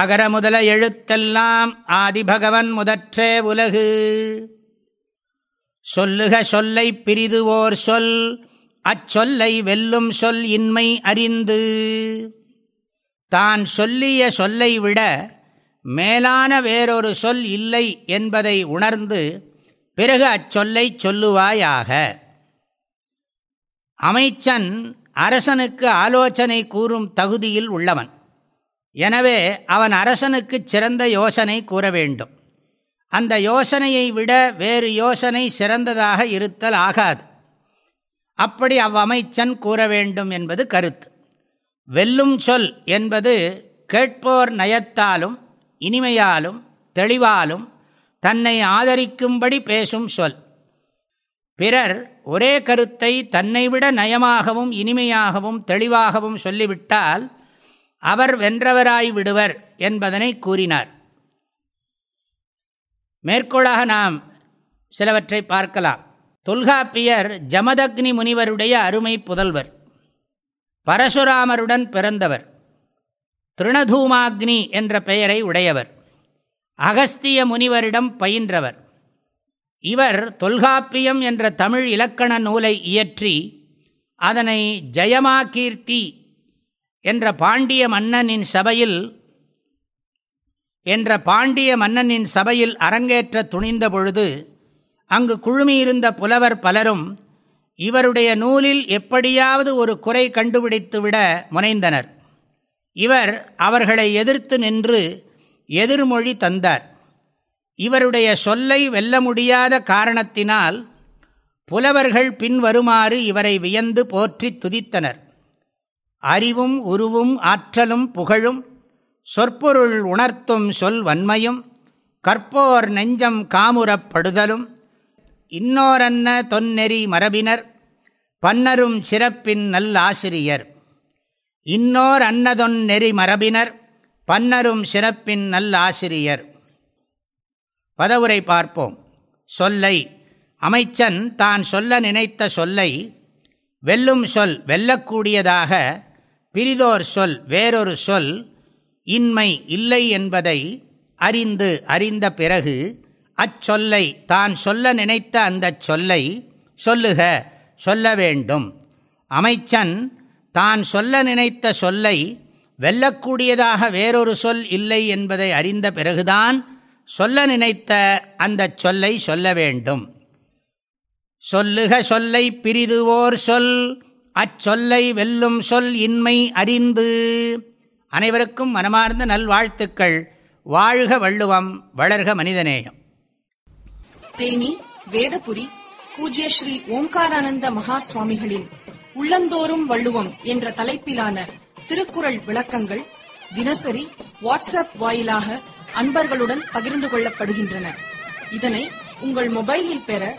அகர முதல எழுத்தெல்லாம் ஆதிபகவன் முதற்றே உலகு. சொல்லுக சொல்லை பிரிதுவோர் சொல் அச்சொல்லை வெல்லும் சொல் இன்மை அறிந்து. தான் சொல்லிய சொல்லை விட மேலான வேறொரு சொல் இல்லை என்பதை உணர்ந்து பிறகு அச்சொல்லை சொல்லுவாயாக. அமைச்சன் அரசனுக்கு ஆலோசனை கூறும் தகுதியில் உள்ளவன். எனவே அவன் அரசனுக்கு சிறந்த யோசனை கூற வேண்டும் அந்த யோசனையை விட வேறு யோசனை சிறந்ததாக இருத்தல் ஆகாது. அப்படி அவ்வமைச்சன் கூற வேண்டும் என்பது கருத்து. வெல்லும் சொல் என்பது கேட்போர் நயத்தாலும் இனிமையாலும் தெளிவாலும் தன்னை ஆதரிக்கும்படி பேசும் சொல். பிறர் ஒரே கருத்தை தன்னை விட நயமாகவும் இனிமையாகவும் தெளிவாகவும் சொல்லிவிட்டால் அவர் வென்றவராய் விடுவர் என்பதனை கூறினார். மேற்கோளாக நாம் சிலவற்றை பார்க்கலாம். தொல்காப்பியர் ஜமதக்னி முனிவருடைய அருமை புதல்வர் பரசுராமருடன் பிறந்தவர் திருணதூமாக்னி என்ற பெயரை உடையவர் அகஸ்திய முனிவரிடம் பயின்றவர். இவர் தொல்காப்பியம் என்ற தமிழ் இலக்கண நூலை இயற்றி அதனை ஜெயமாகீர்த்தி என்ற பாண்டிய மன்னனின் சபையில் என்ற பாண்டிய மன்னனின் சபையில் அரங்கேற்ற துணிந்த பொழுது அங்கு குழுமியிருந்த புலவர் பலரும் இவருடைய நூலில் எப்படியாவது ஒரு குறை கண்டுபிடித்துவிட முனைந்தனர். இவர் அவர்களை எதிர்த்து நின்று எதிர்மொழி தந்தார். இவருடைய சொல்லை வெல்ல முடியாத காரணத்தினால் புலவர்கள் பின்வருமாறு இவரை வியந்து போற்றி துதித்தனர். அறிவும் உருவும் ஆற்றலும் புகழும் சொற்பொருள் உணர்த்தும் சொல் வன்மையும் கற்போர் நெஞ்சம் காமுறப்படுதலும் இன்னோரன்ன தொன்னெறி மரபினர் பன்னரும் சிறப்பின் நல்லாசிரியர். இன்னோர் அன்னதொன் நெறி மரபினர் பன்னரும் சிறப்பின் நல்லாசிரியர். பதவுரை பார்ப்போம். சொல்லை. அமைச்சன் தான் சொல்ல நினைத்த சொல்லை வெல்லும் சொல் வெல்லக்கூடியதாக பிரிதோர் சொல் வேறொரு சொல் இன்மை இல்லை என்பதை அறிந்து அறிந்த பிறகு அச்சொல்லை தான் சொல்ல நினைத்த அந்த சொல்லை சொல்லுக சொல்ல வேண்டும். அமைச்சன் தான் சொல்ல நினைத்த சொல்லை வெல்லக்கூடியதாக வேறொரு சொல் இல்லை என்பதை அறிந்த பிறகுதான் சொல்ல நினைத்த அந்த சொல்லை சொல்ல வேண்டும். சொல்லுக சொல்லை பிரிதுவோர் சொல் அச்சொல்லை வெல்லும் சொல் இன்மை அறிந்து. அனைவருக்கும் மனமார்ந்த நல்வாழ்த்துக்கள். வாழ்க வள்ளுவம் வளர்க மனிதநேயம். தேனி வேதபுரி பூஜ்ய ஸ்ரீ ஓம்காரானந்த மகா சுவாமிகளின் உள்ளந்தோறும் வள்ளுவம் என்ற தலைப்பிலான திருக்குறள் விளக்கங்கள் தினசரி வாட்ஸ்அப் வாயிலாக அன்பர்களுடன் பகிர்ந்து கொள்ளப்படுகின்றன. இதனை உங்கள் மொபைலில் பெற